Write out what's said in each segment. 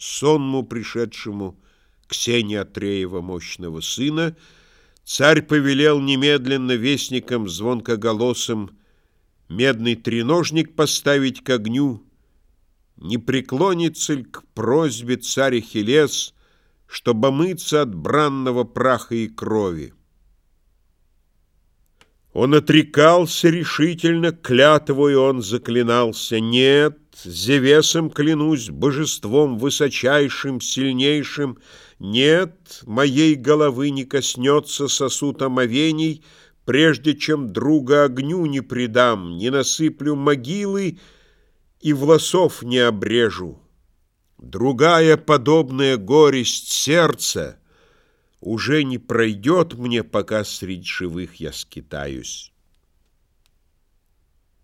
сонму пришедшему к сене Атреева мощного сына, царь повелел немедленно вестникам звонкоголосым медный треножник поставить к огню, не преклонится ли к просьбе царь Ахиллес, чтобы мыться от бранного праха и крови. Он отрекался решительно, клятвою он заклинался. Нет, Зевесом клянусь, божеством высочайшим, сильнейшим, нет, моей головы не коснется сосуд омовений, прежде чем друга огню не предам, не насыплю могилы и волосов не обрежу. Другая подобная горесть сердца уже не пройдет мне, пока среди живых я скитаюсь.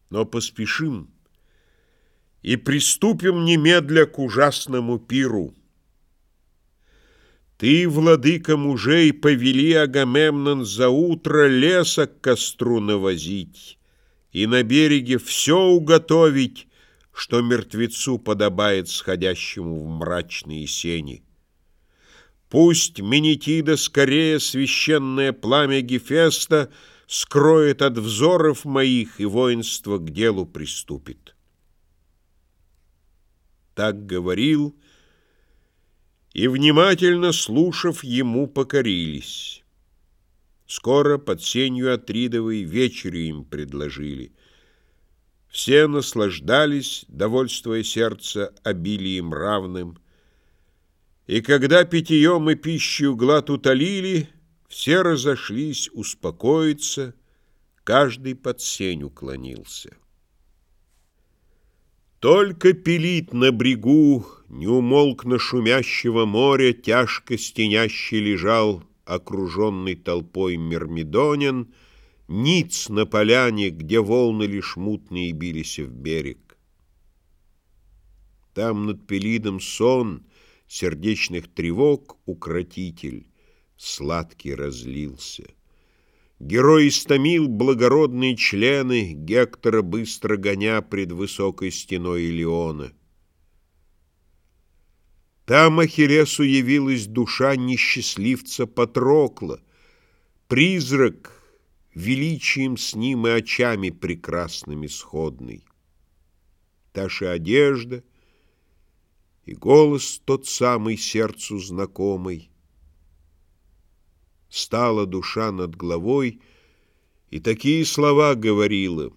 Но поспешим и приступим немедля к ужасному пиру. Ты, владыка мужей, повели Агамемнон за утро леса к костру навозить и на береге все уготовить, что мертвецу подобает сходящему в мрачные сени. Пусть Менетида скорее священное пламя Гефеста скроет от взоров моих, и воинство к делу приступит. Так говорил, и, внимательно слушав, ему покорились. Скоро под сенью Атридовой вечерю им предложили. Все наслаждались, довольствуя сердце обилием равным, и когда питьем и пищу глад утолили, все разошлись успокоиться, каждый под сень уклонился. Только пилит на брегу, неумолкно шумящего моря, тяжко стенящий лежал, окруженный толпой Мирмидонин, ниц на поляне, где волны лишь мутные бились в берег. Там над Пелидом сон — сердечных тревог укротитель, сладкий разлился. Герой истомил благородные члены, Гектора быстро гоня пред высокой стеной Илеона. Там Ахиллесу явилась душа несчастливца Патрокла, призрак, величием с ним и очами прекрасными сходный. Та одежда — и голос тот самый сердцу знакомый. Стала душа над головой, и такие слова говорила.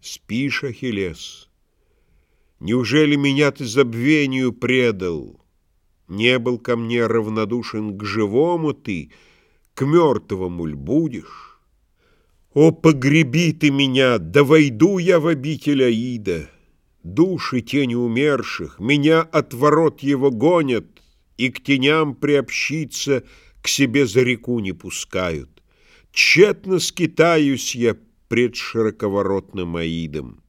«Спишь, Ахиллес? Неужели меня ты забвению предал? Не был ко мне равнодушен к живому ты, к мертвому ль будешь? О, погреби ты меня, да войду я в обитель Аида!» Души тени умерших меня от ворот его гонят, И к теням приобщиться к себе за реку не пускают. Тщетно скитаюсь я пред широковоротным Аидом.